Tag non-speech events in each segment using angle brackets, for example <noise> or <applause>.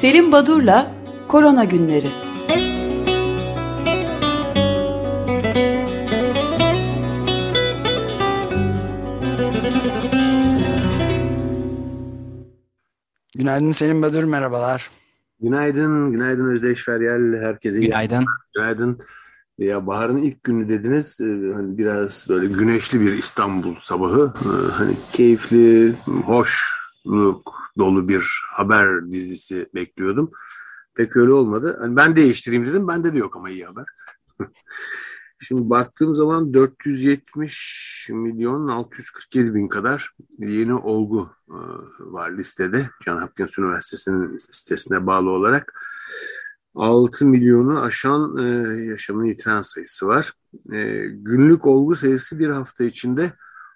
Selim Badur'la Korona Günleri Günaydın Selim Badur, merhabalar. Günaydın, günaydın Özdeş Feryal, herkese. Günaydın. Günaydın. Ya baharın ilk günü dediniz, e, hani biraz böyle güneşli bir İstanbul sabahı, e, hani keyifli, hoşluk dolu bir haber dizisi bekliyordum. Pek öyle olmadı. Hani ben değiştireyim dedim, bende de yok ama iyi haber. <laughs> Şimdi baktığım zaman 470 milyon 647 bin kadar yeni olgu e, var listede. John Hopkins Üniversitesi'nin sitesine bağlı olarak. 6 milyonu aşan e, yaşamını yitiren sayısı var. E, günlük olgu sayısı bir hafta içinde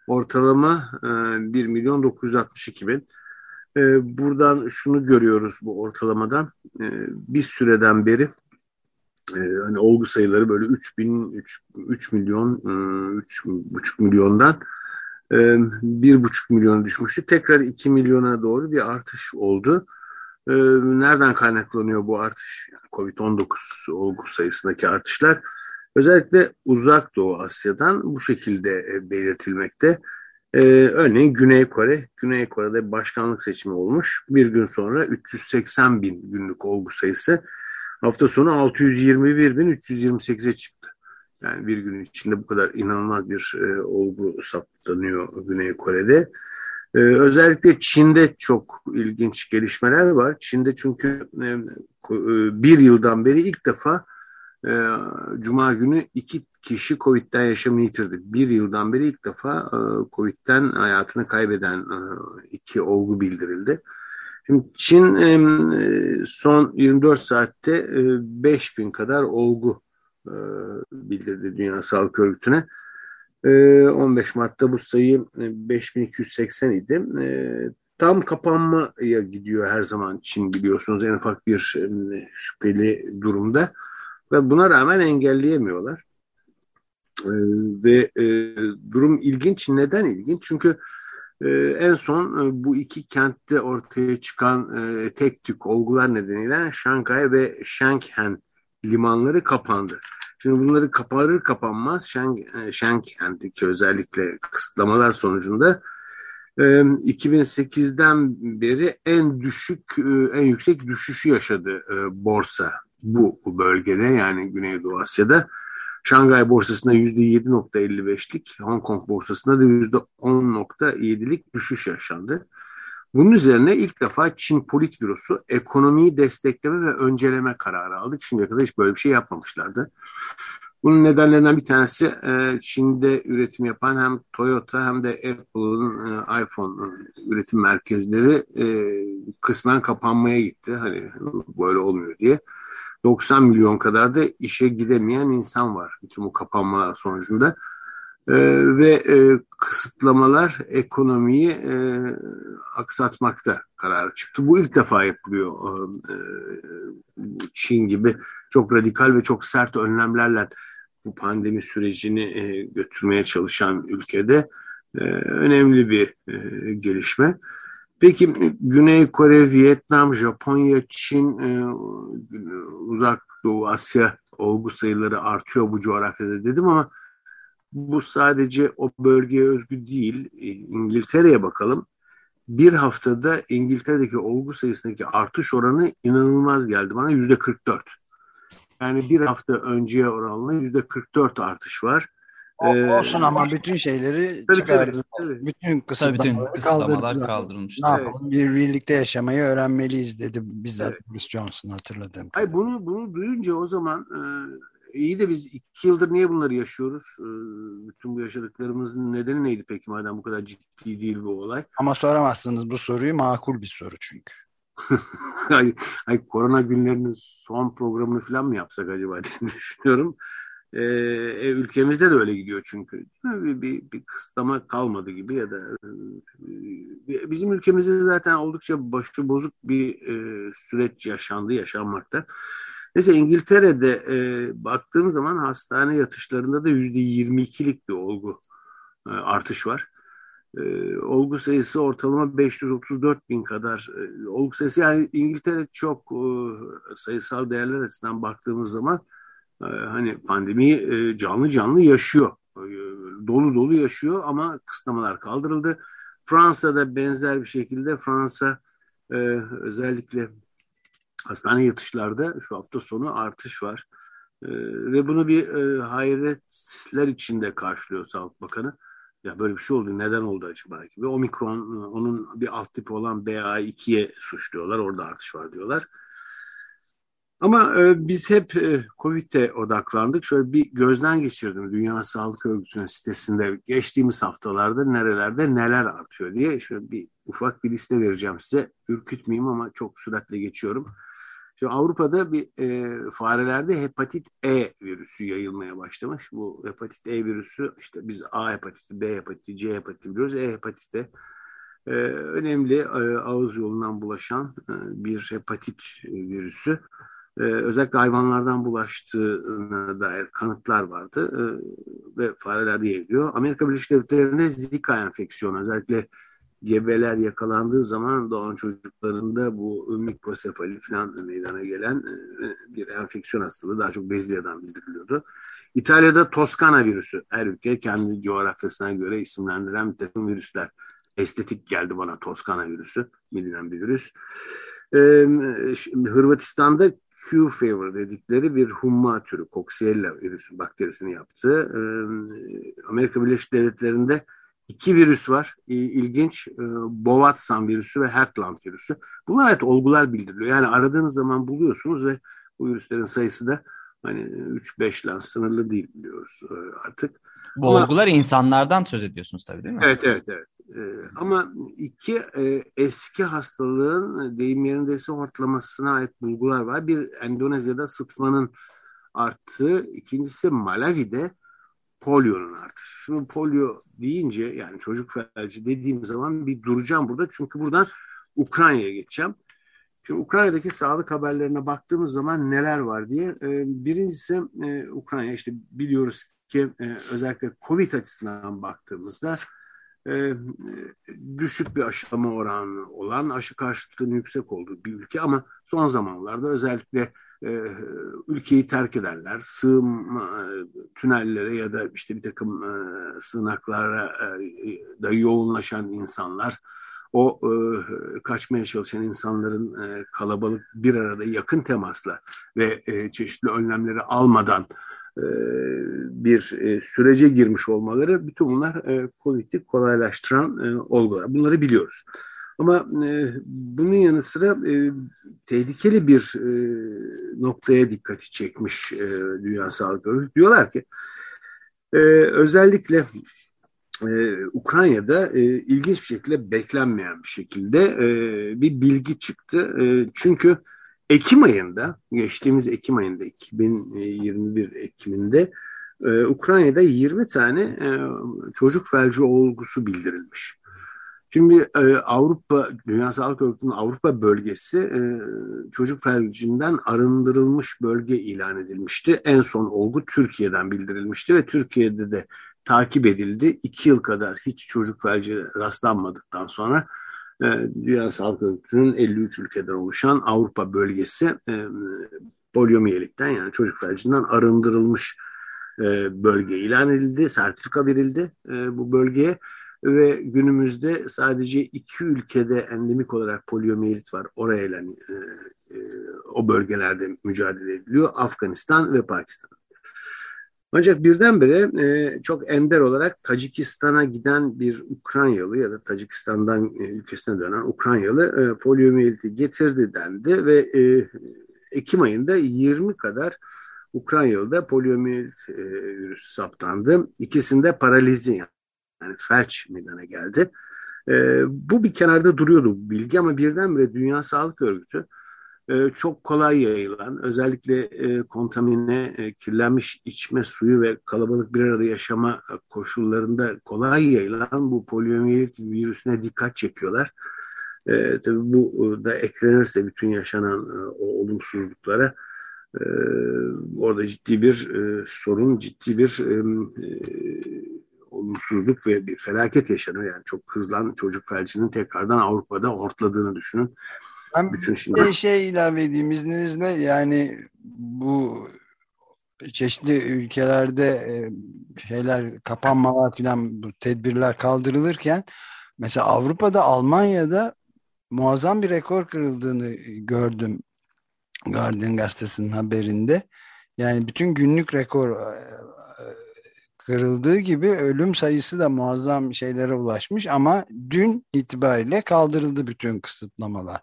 ortalama 1 milyon 962 bin. Buradan şunu görüyoruz bu ortalamadan. Bir süreden beri e, hani olgu sayıları böyle 3 bin, 3, 3 milyon, 3,5 milyondan e, 1,5 milyona düşmüştü. Tekrar 2 milyona doğru bir artış oldu. E, nereden kaynaklanıyor bu artış? Yani Covid-19 olgu sayısındaki artışlar. Özellikle uzak Doğu Asya'dan bu şekilde e, belirtilmekte. Ee, örneğin Güney Kore, Güney Kore'de başkanlık seçimi olmuş. Bir gün sonra 380 bin günlük olgu sayısı Hafta sonu 621.328'e çıktı. Yani bir gün içinde bu kadar inanılmaz bir e, olgu saptanıyor Güney Kore'de. E, özellikle Çin'de çok ilginç gelişmeler var. Çin'de çünkü e, e bir yıldan beri ilk defa e, Cuma günü iki kişi Covid'den yaşamını yitirdi. Bir yıldan beri ilk defa e, Covid'den hayatını kaybeden e, iki olgu bildirildi. Şimdi Çin e, son 24 saatte 5000 kadar olgu bildirdi Dünya Sağlık Örgütü'ne. 15 Mart'ta bu sayı 5280 idi. Tam kapanmaya gidiyor her zaman Çin biliyorsunuz en ufak bir şüpheli durumda. Ve buna rağmen engelleyemiyorlar. Ve durum ilginç. Neden ilginç? Çünkü ee, en son e, bu iki kentte ortaya çıkan e, tek tük olgular nedeniyle Şanghay ve Shenzhen limanları kapandı. Şimdi bunları kapanır kapanmaz Shenzhen'deki özellikle kısıtlamalar sonucunda 2008'den e, beri en düşük, en yüksek düşüşü yaşadı borsa bu bölgede yani Güneydoğu Asya'da. Şangay borsasında %7.55'lik, Hong Kong borsasında da %10.7'lik düşüş yaşandı. Bunun üzerine ilk defa Çin Politbürosu ekonomiyi destekleme ve önceleme kararı aldı. Şimdiye kadar hiç böyle bir şey yapmamışlardı. Bunun nedenlerinden bir tanesi e, Çin'de üretim yapan hem Toyota hem de Apple'ın e, iPhone üretim merkezleri e, kısmen kapanmaya gitti. Hani böyle olmuyor diye. 90 milyon kadar da işe gidemeyen insan var bütün bu kapanma sonucunda. E, ve e, kısıtlamalar ekonomiyi e, aksatmakta kararı çıktı. Bu ilk defa yapılıyor e, Çin gibi çok radikal ve çok sert önlemlerle bu pandemi sürecini e, götürmeye çalışan ülkede e, önemli bir e, gelişme. Peki Güney Kore, Vietnam, Japonya, Çin, e, Uzak Doğu Asya olgu sayıları artıyor bu coğrafyada dedim ama bu sadece o bölgeye özgü değil. E, İngiltere'ye bakalım. Bir haftada İngiltere'deki olgu sayısındaki artış oranı inanılmaz geldi bana yüzde 44. Yani bir hafta önceye oranla yüzde 44 artış var. Ee, Olsun ama bütün şeyleri tabii. Tabii, Bütün kısıtlamalar, bütün kısıtlamalar kaldırılmıştı. Ne yapalım? Bir birlikte yaşamayı öğrenmeliyiz dedi bizzat evet. Boris Johnson hatırladığım kadarıyla. bunu, bunu duyunca o zaman e, iyi de biz iki yıldır niye bunları yaşıyoruz? E, bütün bu yaşadıklarımızın nedeni neydi peki madem bu kadar ciddi değil bu olay? Ama soramazsınız bu soruyu makul bir soru çünkü. <laughs> ay, ay korona günlerinin son programını falan mı yapsak acaba diye düşünüyorum. Ee, e, ülkemizde de öyle gidiyor çünkü. Bir, bir, bir kısıtlama kalmadı gibi ya da e, bizim ülkemizde zaten oldukça başı bozuk bir e, süreç yaşandı, yaşanmakta. Neyse İngiltere'de e, baktığım zaman hastane yatışlarında da yüzde 22'lik bir olgu e, artış var. e, olgu sayısı ortalama 534 bin kadar e, olgu sayısı yani İngiltere çok e, sayısal değerler açısından baktığımız zaman e, hani pandemiyi e, canlı canlı yaşıyor. E, dolu dolu yaşıyor ama kısıtlamalar kaldırıldı. Fransa'da benzer bir şekilde Fransa e, özellikle hastane yatışlarda şu hafta sonu artış var. E, ve bunu bir e, hayretler içinde karşılıyor Sağlık Bakanı. Ya böyle bir şey oldu. Neden oldu acaba? Ve omikron onun bir alt tipi olan BA2'ye suçluyorlar. Orada artış var diyorlar. Ama e, biz hep e, Covid'e odaklandık. Şöyle bir gözden geçirdim Dünya Sağlık Örgütü'nün sitesinde geçtiğimiz haftalarda nerelerde neler artıyor diye. Şöyle bir ufak bir liste vereceğim size. Ürkütmeyeyim ama çok süratle geçiyorum. Şimdi Avrupa'da bir e, farelerde hepatit E virüsü yayılmaya başlamış. Bu hepatit E virüsü işte biz A hepatiti, B hepatiti, C hepatiti biliyoruz. E hepatiti e, önemli e, ağız yolundan bulaşan e, bir hepatit virüsü. Özellikle hayvanlardan bulaştığına dair kanıtlar vardı e, ve farelerde yayılıyor. Amerika Birleşik Devletleri'nde Zika enfeksiyonu özellikle gebeler yakalandığı zaman doğan çocuklarında bu mikrosefali falan meydana gelen e, bir enfeksiyon hastalığı daha çok Brezilya'dan bildiriliyordu. İtalya'da Toskana virüsü. Her ülke kendi coğrafyasına göre isimlendiren bir takım virüsler. Estetik geldi bana Toskana virüsü, bilinen bir virüs. Ee, Hırvatistan'da Q fever dedikleri bir humma türü, Coxiella virüsü bakterisini yaptı. Ee, Amerika Birleşik Devletleri'nde iki virüs var. İlginç. E, Bovatsan virüsü ve Hertland virüsü. Bunlar evet olgular bildiriliyor. Yani aradığınız zaman buluyorsunuz ve bu virüslerin sayısı da hani 3-5 ile sınırlı değil biliyoruz e, artık. Bu Ama, olgular insanlardan söz ediyorsunuz tabii değil mi? Evet, evet, evet. Ee, ama iki e, eski hastalığın deyim yerindeyse hortlamasına ait bulgular var. Bir Endonezya'da sıtmanın arttığı, ikincisi Malawi'de polyonun artışı. Şimdi polio deyince yani çocuk felci dediğim zaman bir duracağım burada. Çünkü buradan Ukrayna'ya geçeceğim. Şimdi Ukrayna'daki sağlık haberlerine baktığımız zaman neler var diye. E, birincisi e, Ukrayna işte biliyoruz ki e, özellikle Covid açısından baktığımızda düşük bir aşılama oranı olan aşı karşıtlığının yüksek olduğu bir ülke ama son zamanlarda özellikle e, ülkeyi terk edenler, sığım e, tünellere ya da işte bir takım e, sığınaklara e, da yoğunlaşan insanlar, o e, kaçmaya çalışan insanların e, kalabalık bir arada yakın temasla ve e, çeşitli önlemleri almadan e, bir e, sürece girmiş olmaları bütün bunlar e, Covid'i kolaylaştıran e, olgular. Bunları biliyoruz. Ama e, bunun yanı sıra e, tehlikeli bir e, noktaya dikkati çekmiş e, Dünya Sağlık Örgütü. Diyorlar ki e, özellikle e, Ukrayna'da e, ilginç bir şekilde beklenmeyen bir şekilde e, bir bilgi çıktı. E, çünkü Ekim ayında, geçtiğimiz Ekim ayında 2021 Ekim'inde e, Ukrayna'da 20 tane e, çocuk felci olgusu bildirilmiş. Şimdi e, Avrupa, Dünya Sağlık Örgütü'nün Avrupa bölgesi e, çocuk felcinden arındırılmış bölge ilan edilmişti. En son olgu Türkiye'den bildirilmişti ve Türkiye'de de takip edildi. İki yıl kadar hiç çocuk felci rastlanmadıktan sonra Dünya Sağlık Örgütü'nün 53 ülkeden oluşan Avrupa bölgesi e, poliomiyelikten yani çocuk felcinden arındırılmış e, bölge ilan edildi. Sertifika verildi e, bu bölgeye ve günümüzde sadece iki ülkede endemik olarak poliomiyelit var. Orayla e, e, o bölgelerde mücadele ediliyor. Afganistan ve Pakistan. Ancak birdenbire e, çok ender olarak Tacikistan'a giden bir Ukraynalı ya da Tacikistan'dan e, ülkesine dönen Ukraynalı e, poliomiyelit getirdi dendi ve e, Ekim ayında 20 kadar Ukraynalı'da poliomiyelit e, virüsü saptandı. İkisinde paralizi yani felç meydana geldi. E, bu bir kenarda duruyordu bu bilgi ama birdenbire Dünya Sağlık Örgütü e, çok kolay yayılan, özellikle e, kontamine, e, kirlenmiş içme suyu ve kalabalık bir arada yaşama koşullarında kolay yayılan bu poliomiyelit virüsüne dikkat çekiyorlar. E, tabii bu da eklenirse bütün yaşanan e, o olumsuzluklara e, orada ciddi bir e, sorun, ciddi bir e, olumsuzluk ve bir felaket yaşanıyor. Yani çok hızlan çocuk felcinin tekrardan Avrupa'da hortladığını düşünün. Ben Bütün şimdi... bir şey ilave edeyim izninizle yani bu çeşitli ülkelerde e, şeyler kapanmalar filan bu tedbirler kaldırılırken mesela Avrupa'da Almanya'da muazzam bir rekor kırıldığını gördüm Guardian gazetesinin haberinde. Yani bütün günlük rekor e, e, kırıldığı gibi ölüm sayısı da muazzam şeylere ulaşmış ama dün itibariyle kaldırıldı bütün kısıtlamalar.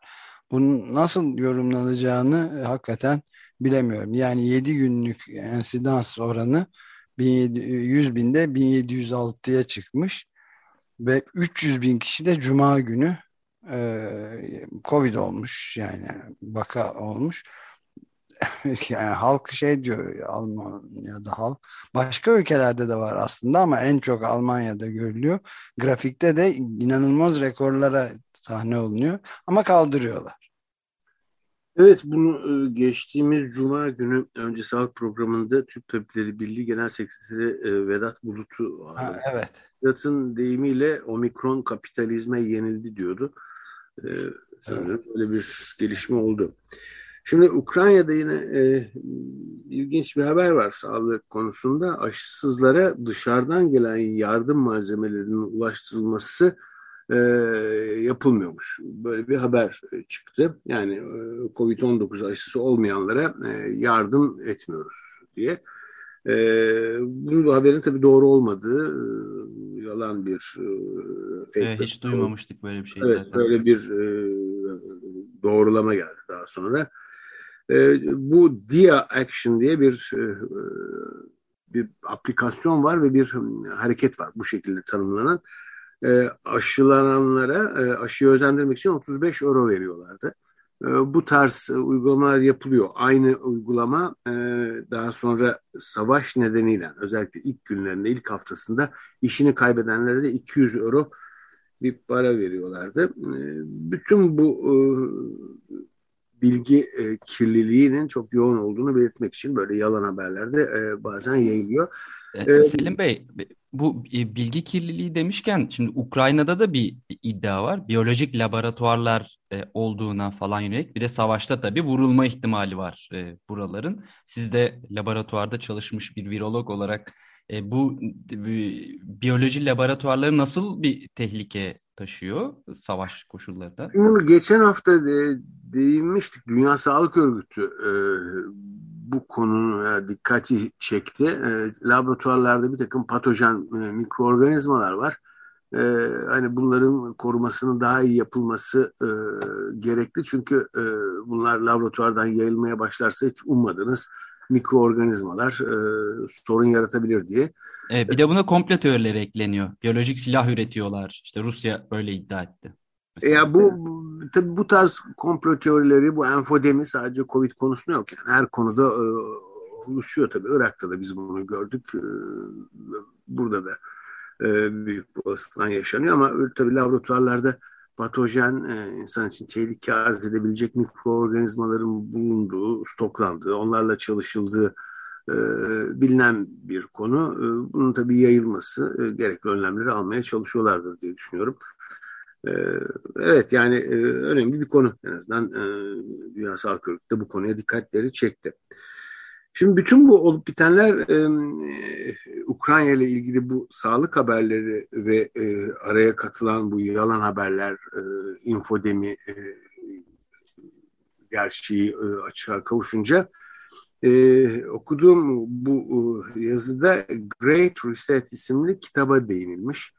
Bunun nasıl yorumlanacağını hakikaten bilemiyorum. Yani 7 günlük ensidans oranı 100 binde 1706'ya çıkmış ve 300 bin kişi de cuma günü e, Covid olmuş yani vaka olmuş. <laughs> yani halk şey diyor Almanya'da halk. Başka ülkelerde de var aslında ama en çok Almanya'da görülüyor. Grafikte de inanılmaz rekorlara sahne olunuyor ama kaldırıyorlar. Evet bunu e, geçtiğimiz Cuma günü önce sağlık programında Türk Tabipleri Birliği Genel Sekreteri e, Vedat Bulut'u ha, evet. Vedat'ın deyimiyle omikron kapitalizme yenildi diyordu. Ee, evet. Böyle bir gelişme oldu. Şimdi Ukrayna'da yine e, ilginç bir haber var sağlık konusunda. Aşısızlara dışarıdan gelen yardım malzemelerinin ulaştırılması e, yapılmıyormuş. Böyle bir haber e, çıktı. Yani e, Covid-19 aşısı olmayanlara e, yardım etmiyoruz diye. E, bu haberin tabii doğru olmadığı e, yalan bir e. Evet, hiç duymamıştık böyle bir şey evet, zaten. Böyle bir e, doğrulama geldi daha sonra. E, bu Dia Action diye bir e, bir aplikasyon var ve bir hareket var bu şekilde tanımlanan e, aşılananlara e, aşıyı özendirmek için 35 euro veriyorlardı. E, bu tarz e, uygulamalar yapılıyor. Aynı uygulama e, daha sonra savaş nedeniyle özellikle ilk günlerinde, ilk haftasında işini kaybedenlere de 200 euro bir para veriyorlardı. E, bütün bu e, bilgi e, kirliliğinin çok yoğun olduğunu belirtmek için böyle yalan haberlerde e, bazen yayılıyor. E, Selim Bey, bu e, bilgi kirliliği demişken şimdi Ukrayna'da da bir iddia var. Biyolojik laboratuvarlar e, olduğuna falan yönelik. Bir de savaşta tabii vurulma ihtimali var e, buraların. Siz de laboratuvarda çalışmış bir virolog olarak bu biyoloji laboratuvarları nasıl bir tehlike taşıyor savaş koşullarında? Bunu geçen hafta de, değinmiştik. Dünya Sağlık Örgütü bu konuna dikkati çekti. E, laboratuvarlarda bir takım patojen e, mikroorganizmalar var. E, hani bunların korumasının daha iyi yapılması e, gerekli. Çünkü e, bunlar laboratuvardan yayılmaya başlarsa hiç ummadığınız mikroorganizmalar e, sorun yaratabilir diye. E, bir de buna komplo teorileri ekleniyor. Biyolojik silah üretiyorlar. İşte Rusya böyle iddia etti. Mesela. Ya bu tabii bu tarz komplo teorileri, bu enfodemi sadece Covid konusunda yok. Yani her konuda e, oluşuyor tabii. Irak'ta da biz bunu gördük. E, burada da e, büyük bir olasılıkla yaşanıyor ama tabii laboratuvarlarda patojen, e, insan için tehlike arz edebilecek mikroorganizmaların bulunduğu, stoklandığı, onlarla çalışıldığı e, bilinen bir konu. E, bunun tabii yayılması, e, gerekli önlemleri almaya çalışıyorlardır diye düşünüyorum. Ee, evet yani e, önemli bir konu en azından e, Dünya Sağlık Örgütü bu konuya dikkatleri çekti. Şimdi bütün bu olup bitenler e, Ukrayna ile ilgili bu sağlık haberleri ve araya katılan bu yalan haberler, infodemi gerçeği açığa kavuşunca okuduğum bu yazıda Great Reset isimli kitaba değinilmiş.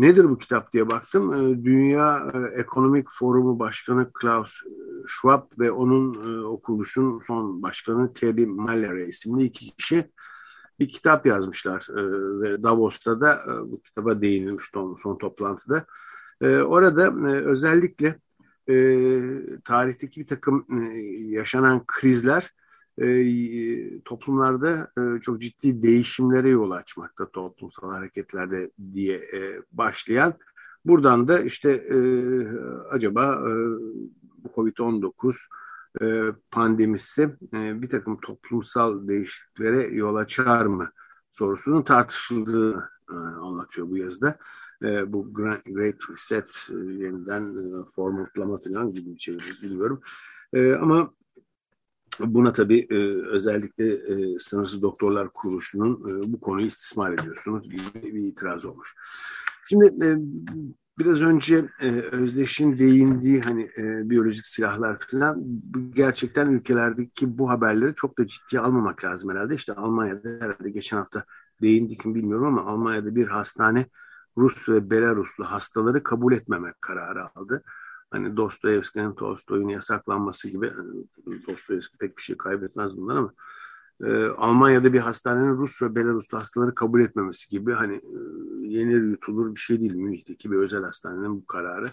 Nedir bu kitap diye baktım. Ee, Dünya e, Ekonomik Forumu Başkanı Klaus e, Schwab ve onun e, okuluşun son başkanı Terry Mallory isimli iki kişi bir kitap yazmışlar ve Davos'ta da bu kitaba değinilmiş son, toplantıda. Orada özellikle tarihteki bir takım yaşanan krizler e, toplumlarda e, çok ciddi değişimlere yol açmakta toplumsal hareketlerde diye e, başlayan buradan da işte e, acaba e, bu Covid-19 e, pandemisi e, bir takım toplumsal değişikliklere yol açar mı sorusunun tartışıldığını e, anlatıyor bu yazıda. E, bu Great Reset e, yeniden e, formatlama falan gibi bir şey bilmiyorum. E, ama Buna tabii e, özellikle e, Sınırsız Doktorlar Kuruluşu'nun e, bu konuyu istismar ediyorsunuz gibi bir itiraz olmuş. Şimdi e, biraz önce e, Özdeş'in değindiği hani e, biyolojik silahlar falan gerçekten ülkelerdeki bu haberleri çok da ciddiye almamak lazım herhalde. İşte Almanya'da herhalde geçen hafta değindik mi bilmiyorum ama Almanya'da bir hastane Rus ve Belaruslu hastaları kabul etmemek kararı aldı hani Dostoyevski'nin Tolstoy'un yasaklanması gibi hani Dostoyevski pek bir şey kaybetmez bunlar ama e, Almanya'da bir hastanenin Rus ve Belaruslu hastaları kabul etmemesi gibi hani e, yenir yutulur bir şey değil Münih'teki bir özel hastanenin bu kararı.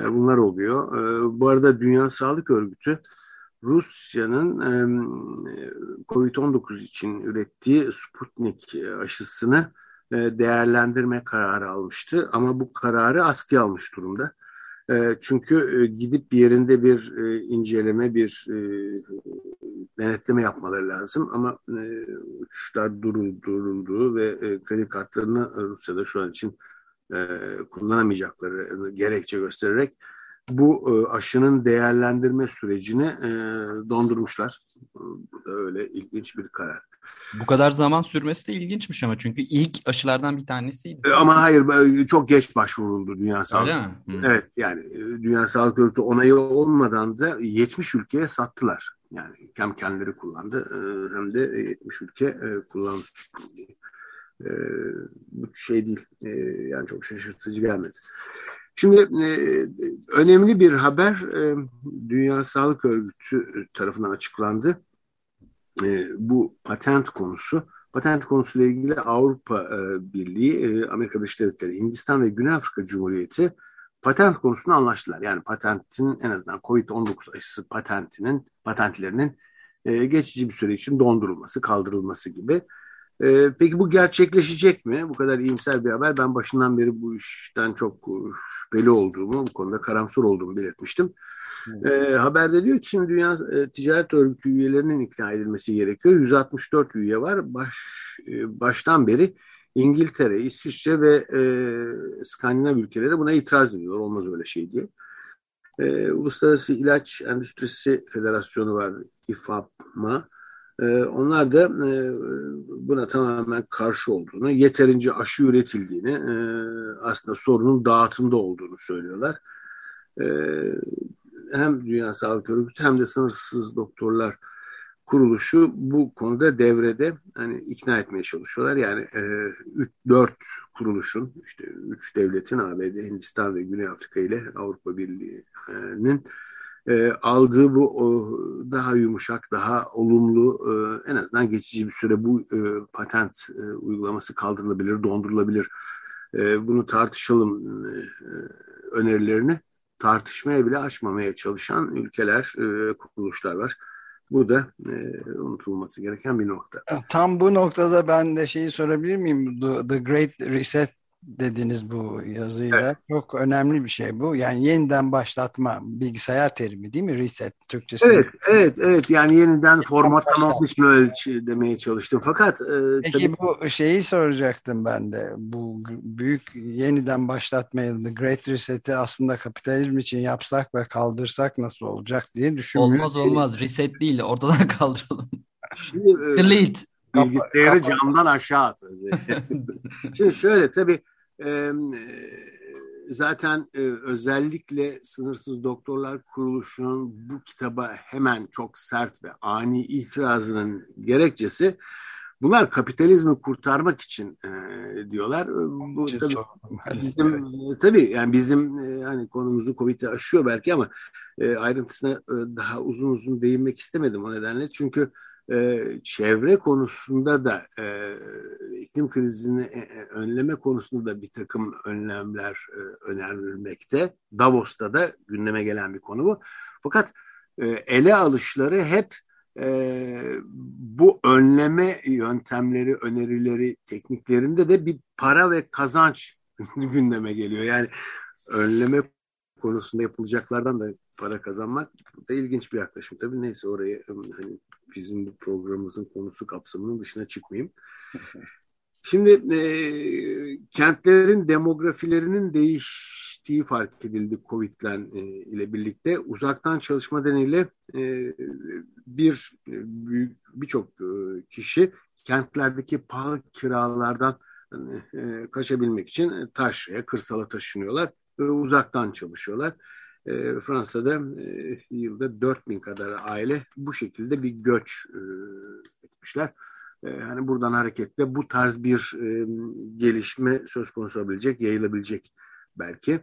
E, bunlar oluyor. E, bu arada Dünya Sağlık Örgütü Rusya'nın e, Covid-19 için ürettiği Sputnik aşısını e, değerlendirme kararı almıştı. Ama bu kararı askıya almış durumda. Ee, çünkü e, gidip bir yerinde bir e, inceleme, bir e, denetleme yapmaları lazım. Ama uçuşlar duruldu, ve kredi kartlarını Rusya'da şu an için kullanamayacakları gerekçe göstererek bu aşının değerlendirme sürecini dondurmuşlar. Bu da öyle ilginç bir karar. Bu kadar zaman sürmesi de ilginçmiş ama çünkü ilk aşılardan bir tanesiydi. Zaten. Ama hayır çok geç başvuruldu Dünya Sağlık. Öyle mi? Hı. Evet yani e, Dünya Sağlık Örgütü onayı olmadan da 70 ülkeye sattılar. Yani hem kendileri kullandı e, hem de 70 ülke e, kullanmış. Bu şey değil yani çok şaşırtıcı gelmedi. Şimdi önemli bir haber Dünya Sağlık Örgütü tarafından açıklandı e, bu patent konusu. Patent konusuyla ilgili Avrupa e, Birliği, e, Amerika Birleşik Devletleri, Hindistan ve Güney Afrika Cumhuriyeti patent konusunda anlaştılar. Yani patentin en azından COVID-19 aşısı patentinin, patentlerinin e, geçici bir süre için dondurulması, kaldırılması gibi. E, peki bu gerçekleşecek mi? Bu kadar iyimser bir haber. Ben başından beri bu işten çok şüpheli olduğumu, bu konuda karamsar olduğumu belirtmiştim. E, haberde diyor ki şimdi Dünya e, Ticaret Örgütü üyelerinin ikna edilmesi gerekiyor. 164 üye var. Baş, e, baştan beri İngiltere, İsviçre ve e, Skandinav ülkeleri buna itiraz ediyor. Olmaz öyle şey diye. E, Uluslararası İlaç Endüstrisi Federasyonu var, İFAPMA. E, onlar da e, buna tamamen karşı olduğunu, yeterince aşı üretildiğini, e, aslında sorunun dağıtımda olduğunu söylüyorlar. E, hem Dünya Sağlık Örgütü hem de Sınırsız Doktorlar Kuruluşu bu konuda devrede hani ikna etmeye çalışıyorlar. Yani e, 4 kuruluşun işte 3 devletin ABD, Hindistan ve Güney Afrika ile Avrupa Birliği'nin e, aldığı bu o, daha yumuşak, daha olumlu e, en azından geçici bir süre bu e, patent e, uygulaması kaldırılabilir, dondurulabilir. E, bunu tartışalım e, önerilerini tartışmaya bile açmamaya çalışan ülkeler, e, kuruluşlar var. Bu da e, unutulması gereken bir nokta. Tam bu noktada ben de şeyi sorabilir miyim? The Great Reset dediniz bu yazıyla. Evet. Çok önemli bir şey bu. Yani yeniden başlatma bilgisayar terimi değil mi? Reset Türkçesi. Evet, evet, evet. Yani yeniden formatlanmış mı demeye çalıştım. Fakat e, Peki tabii... bu şeyi soracaktım ben de. Bu büyük yeniden başlatmayı, The Great Reset'i aslında kapitalizm için yapsak ve kaldırsak nasıl olacak diye düşünmüyorum. Olmaz olmaz. Reset değil. Ortadan <laughs> kaldıralım. Şimdi, e, Delete. Bilgisayarı camdan aşağı at. <laughs> Şimdi şöyle tabii e, zaten e, özellikle Sınırsız Doktorlar Kuruluşu'nun bu kitaba hemen çok sert ve ani itirazının gerekçesi bunlar kapitalizmi kurtarmak için e, diyorlar. Bu tabii bizim tabii yani bizim e, hani konumuzu Covid'i aşıyor belki ama e, ayrıntısına e, daha uzun uzun değinmek istemedim o nedenle. Çünkü e, çevre konusunda da e, iklim krizini e, e, önleme konusunda da bir takım önlemler e, önerilmekte. Davos'ta da gündeme gelen bir konu bu. Fakat e, ele alışları hep e, bu önleme yöntemleri, önerileri, tekniklerinde de bir para ve kazanç <laughs> gündeme geliyor. Yani önleme konusunda yapılacaklardan da para kazanmak da ilginç bir yaklaşım. Tabii neyse orayı hani bizim bu programımızın konusu kapsamının dışına çıkmayayım. <laughs> Şimdi e, kentlerin demografilerinin değiştiği fark edildi Covid e, ile birlikte. Uzaktan çalışma nedeniyle e, bir büyük birçok e, kişi kentlerdeki pahalı kiralardan e, kaçabilmek için taşraya, kırsala taşınıyorlar ve uzaktan çalışıyorlar. E, Fransa'da e, yılda 4000 kadar aile bu şekilde bir göç e, etmişler. Yani buradan hareketle bu tarz bir e, gelişme söz konusu olabilecek, yayılabilecek belki.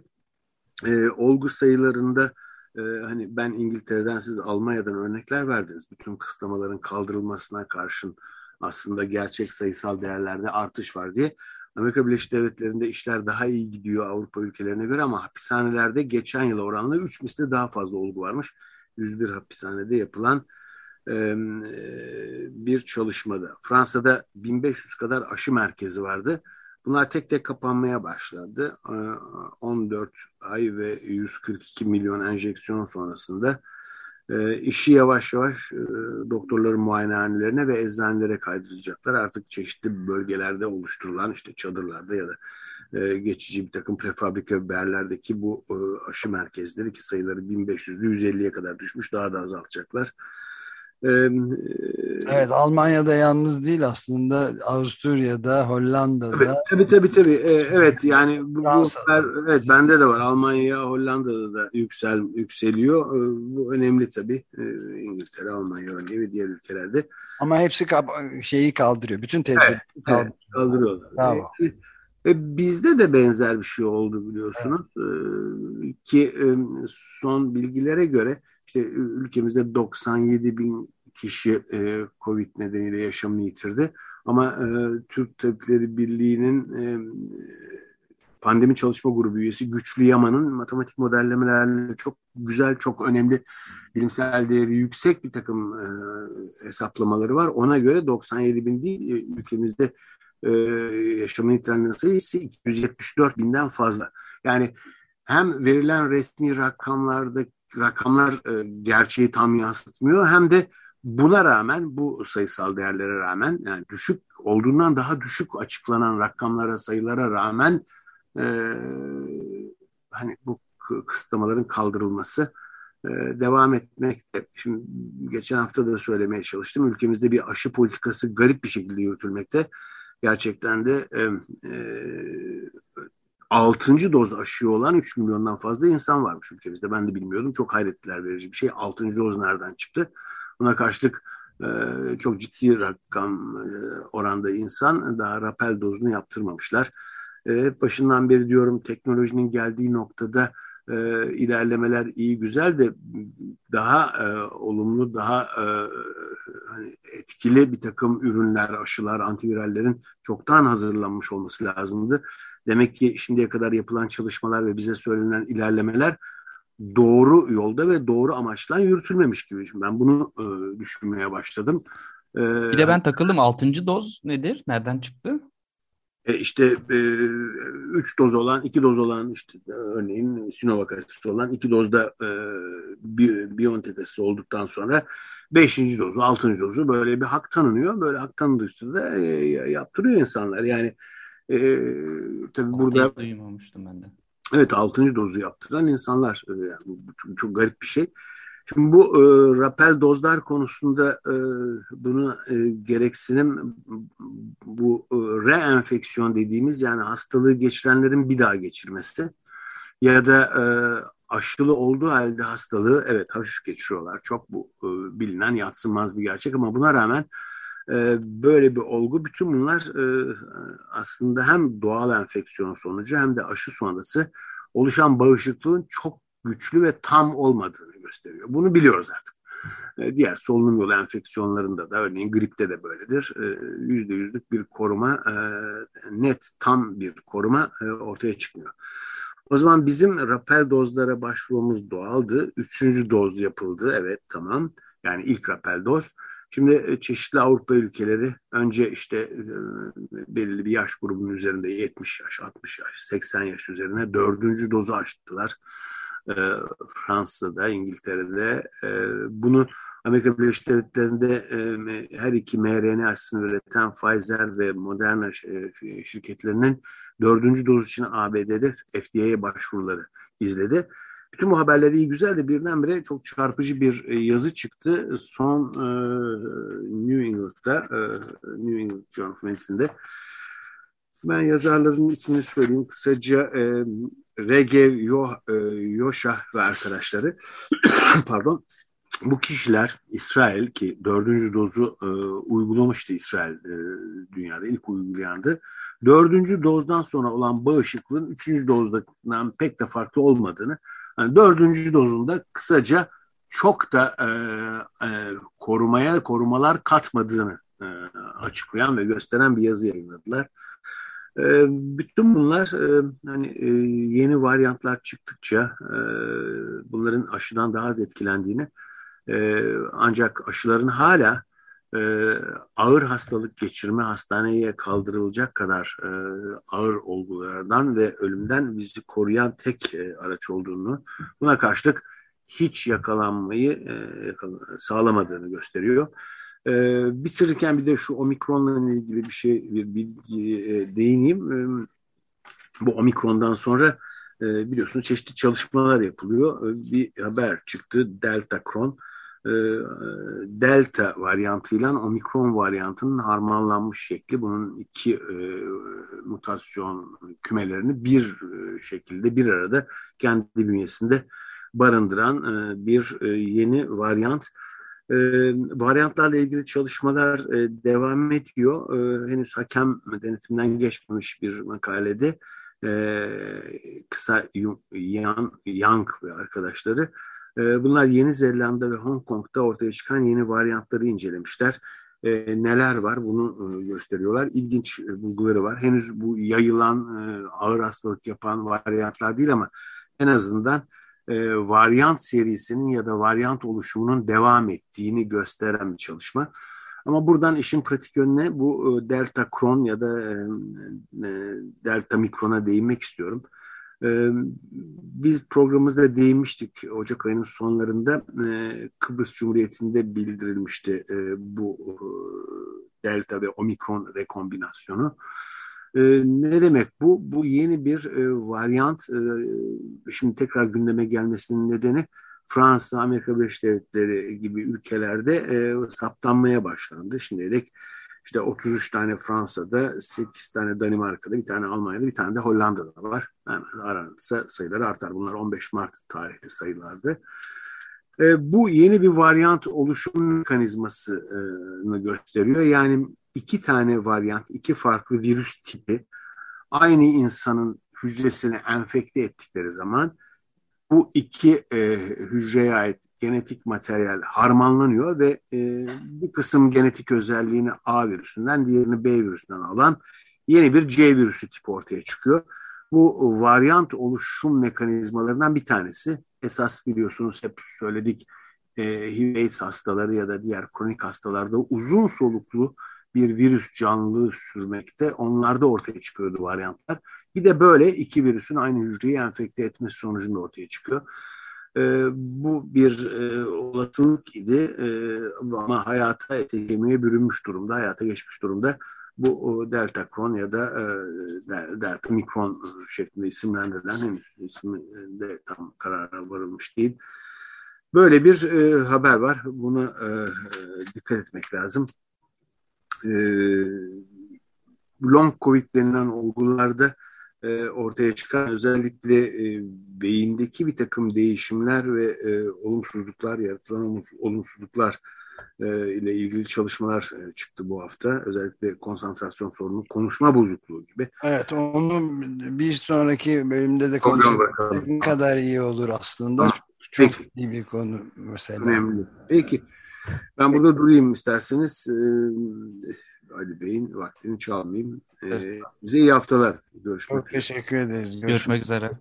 E, olgu sayılarında e, hani ben İngiltere'den siz Almanya'dan örnekler verdiniz. Bütün kısıtlamaların kaldırılmasına karşın aslında gerçek sayısal değerlerde artış var diye. Amerika Birleşik Devletleri'nde işler daha iyi gidiyor Avrupa ülkelerine göre ama hapishanelerde geçen yıl oranla 3 misli daha fazla olgu varmış. 101 hapishanede yapılan bir çalışmada. Fransa'da 1500 kadar aşı merkezi vardı. Bunlar tek tek kapanmaya başladı. 14 ay ve 142 milyon enjeksiyon sonrasında işi yavaş yavaş doktorların muayenehanelerine ve eczanelere kaydıracaklar. Artık çeşitli bölgelerde oluşturulan işte çadırlarda ya da geçici bir takım prefabrika berlerdeki bu aşı merkezleri ki sayıları 1500'lü 150'ye kadar düşmüş daha da azaltacaklar. Evet Almanya'da yalnız değil aslında Avusturya'da, Hollanda'da. Tabii tabii tabii. tabii. evet yani bu, bu evet bende de var. Almanya, Hollanda'da da yüksel yükseliyor. bu önemli tabii. İngiltere, Almanya örneği ve diğer ülkelerde. Ama hepsi şeyi kaldırıyor. Bütün tedbiri evet, kaldırıyor. Evet, kaldırıyorlar. Bravo. E, bizde de benzer bir şey oldu biliyorsunuz. Evet. E, ki e, son bilgilere göre işte ülkemizde 97 bin kişi e, Covid nedeniyle yaşamını yitirdi. Ama e, Türk Tabipleri Birliği'nin e, pandemi çalışma grubu üyesi Güçlü Yaman'ın matematik modellemelerle çok güzel, çok önemli bilimsel değeri yüksek bir takım e, hesaplamaları var. Ona göre 97 bin değil, e, ülkemizde e, yaşamını yitirenlerin sayısı 274 binden fazla. Yani hem verilen resmi rakamlarda rakamlar e, gerçeği tam yansıtmıyor hem de buna rağmen bu sayısal değerlere rağmen yani düşük olduğundan daha düşük açıklanan rakamlara sayılara rağmen e, hani bu kısıtlamaların kaldırılması e, devam etmekte. Şimdi geçen hafta da söylemeye çalıştım. Ülkemizde bir aşı politikası garip bir şekilde yürütülmekte. Gerçekten de e, e, 6. doz aşıyı olan 3 milyondan fazla insan varmış ülkemizde. Ben de bilmiyordum. Çok hayrettiler verici bir şey. 6. doz nereden çıktı? Buna karşılık e, çok ciddi rakam e, oranda insan daha rapel dozunu yaptırmamışlar. E, başından beri diyorum teknolojinin geldiği noktada e, ilerlemeler iyi güzel de daha e, olumlu, daha e, hani etkili bir takım ürünler, aşılar, antivirallerin çoktan hazırlanmış olması lazımdı. Demek ki şimdiye kadar yapılan çalışmalar ve bize söylenen ilerlemeler doğru yolda ve doğru amaçla yürütülmemiş gibi. Şimdi ben bunu e, düşünmeye başladım. E, bir de ben takıldım. Altıncı doz nedir? Nereden çıktı? E işte e, üç doz olan, iki doz olan işte örneğin Sinovac aşısı olan iki dozda e, BioNTech aşısı olduktan sonra beşinci dozu, altıncı dozu böyle bir hak tanınıyor. Böyle hak tanındıkça da e, yaptırıyor insanlar. Yani e, tabii burada... Duymamıştım ben de. Evet altıncı dozu yaptıran insanlar. E, yani, çok, çok garip bir şey. Şimdi bu e, rapel dozlar konusunda e, bunu e, gereksinim bu e, reenfeksiyon dediğimiz yani hastalığı geçirenlerin bir daha geçirmesi ya da e, aşılı olduğu halde hastalığı evet hafif geçiriyorlar. Çok bu e, bilinen yatsınmaz bir gerçek ama buna rağmen e, böyle bir olgu bütün bunlar e, aslında hem doğal enfeksiyon sonucu hem de aşı sonrası oluşan bağışıklığın çok güçlü ve tam olmadığını gösteriyor. Bunu biliyoruz artık. E, diğer solunum yolu enfeksiyonlarında da örneğin gripte de böyledir. Yüzde yüzlük bir koruma, net tam bir koruma ortaya çıkmıyor. O zaman bizim rapel dozlara başvurumuz doğaldı. Üçüncü doz yapıldı. Evet tamam. Yani ilk rapel doz. Şimdi e, çeşitli Avrupa ülkeleri önce işte e, belirli bir yaş grubunun üzerinde 70 yaş, 60 yaş, 80 yaş üzerine dördüncü dozu açtılar. e, Fransa'da, İngiltere'de. Bunu Amerika Birleşik Devletleri'nde her iki mRNA aşısını üreten Pfizer ve Moderna şirketlerinin dördüncü doz için ABD'de FDA'ya başvuruları izledi. Bütün bu haberler iyi güzel de birdenbire çok çarpıcı bir e, yazı çıktı. Son e, New England'da, e, New England Journal of Medicine'de. Ben yazarların ismini söyleyeyim kısaca. E, Regev Yo, e, Yoşah ve arkadaşları <coughs> pardon bu kişiler İsrail ki dördüncü dozu e, uygulamıştı İsrail e, dünyada ilk uygulayandı. Dördüncü dozdan sonra olan bağışıklığın üçüncü dozdan pek de farklı olmadığını yani dördüncü dozunda kısaca çok da e, e, korumaya korumalar katmadığını e, açıklayan ve gösteren bir yazı yayınladılar. E, bütün bunlar e, hani e, yeni varyantlar çıktıkça e, bunların aşıdan daha az etkilendiğini e, ancak aşıların hala e, ağır hastalık geçirme hastaneye kaldırılacak kadar e, ağır olgulardan ve ölümden bizi koruyan tek e, araç olduğunu buna karşılık hiç yakalanmayı e, sağlamadığını gösteriyor. E, bitirirken bir de şu omikronla ilgili bir şey bir bilgi e, değineyim. E, bu omikrondan sonra e, biliyorsunuz çeşitli çalışmalar yapılıyor. E, bir haber çıktı Delta Kron e, delta varyantıyla omikron varyantının harmanlanmış şekli bunun iki e, mutasyon kümelerini bir e, şekilde bir arada kendi bünyesinde barındıran e, bir e, yeni varyant. E, varyantlarla ilgili çalışmalar e, devam ediyor. E, henüz hakem denetiminden geçmemiş bir makalede e, kısa Yang, Yang ve arkadaşları bunlar Yeni Zelanda ve Hong Kong'da ortaya çıkan yeni varyantları incelemişler. E, neler var bunu e, gösteriyorlar. İlginç e, bulguları var. Henüz bu yayılan e, ağır hastalık yapan varyantlar değil ama en azından e, varyant serisinin ya da varyant oluşumunun devam ettiğini gösteren bir çalışma. Ama buradan işin pratik yönüne bu e, delta kron ya da e, e, delta mikrona değinmek istiyorum. Biz programımızda değinmiştik Ocak ayının sonlarında e, Kıbrıs Cumhuriyeti'nde bildirilmişti e, bu e, delta ve omikron rekombinasyonu. Ne demek bu? Bu yeni bir varyant. Şimdi tekrar gündeme gelmesinin nedeni Fransa, Amerika Birleşik Devletleri gibi ülkelerde saptanmaya başlandı. Şimdilik işte 33 tane Fransa'da, 8 tane Danimarka'da, bir tane Almanya'da, bir tane de Hollanda'da var. Hemen aranırsa sayıları artar. Bunlar 15 Mart tarihli sayılardı. E, bu yeni bir varyant oluşum mekanizmasını gösteriyor. Yani iki tane varyant, iki farklı virüs tipi aynı insanın hücresini enfekte ettikleri zaman bu iki e, hücreye ait genetik materyal harmanlanıyor ve e, bir kısım genetik özelliğini A virüsünden, diğerini B virüsünden alan yeni bir C virüsü tipi ortaya çıkıyor. Bu varyant oluşum mekanizmalarından bir tanesi. Esas biliyorsunuz hep söyledik e, HIV AIDS hastaları ya da diğer kronik hastalarda uzun soluklu bir virüs canlılığı sürmekte. Onlarda ortaya çıkıyordu varyantlar. Bir de böyle iki virüsün aynı hücreyi enfekte etmesi sonucunda ortaya çıkıyor. E, bu bir e, olasılık idi e, ama hayata ete bürünmüş durumda, hayata geçmiş durumda. Bu delta kron ya da e, delta mikron şeklinde isimlendirilen henüz ismi de tam karara varılmış değil. Böyle bir e, haber var. Buna e, dikkat etmek lazım. E, long covid denilen olgularda e, ortaya çıkan özellikle e, beyindeki bir takım değişimler ve e, olumsuzluklar, yaratılan olumsuzluklar e, ile ilgili çalışmalar e, çıktı bu hafta. Özellikle konsantrasyon sorunu, konuşma bozukluğu gibi. Evet, onu bir sonraki bölümde de konuşalım. Ne kadar iyi olur aslında. Ha, çok peki. iyi bir konu mesela. Önemli. Peki. Ben burada durayım isterseniz. Ee, Ali Bey'in vaktini çalmayayım. Ee, bize iyi haftalar. Görüşmek Çok üzere. teşekkür ederiz. Görüşmek, Görüşmek üzere.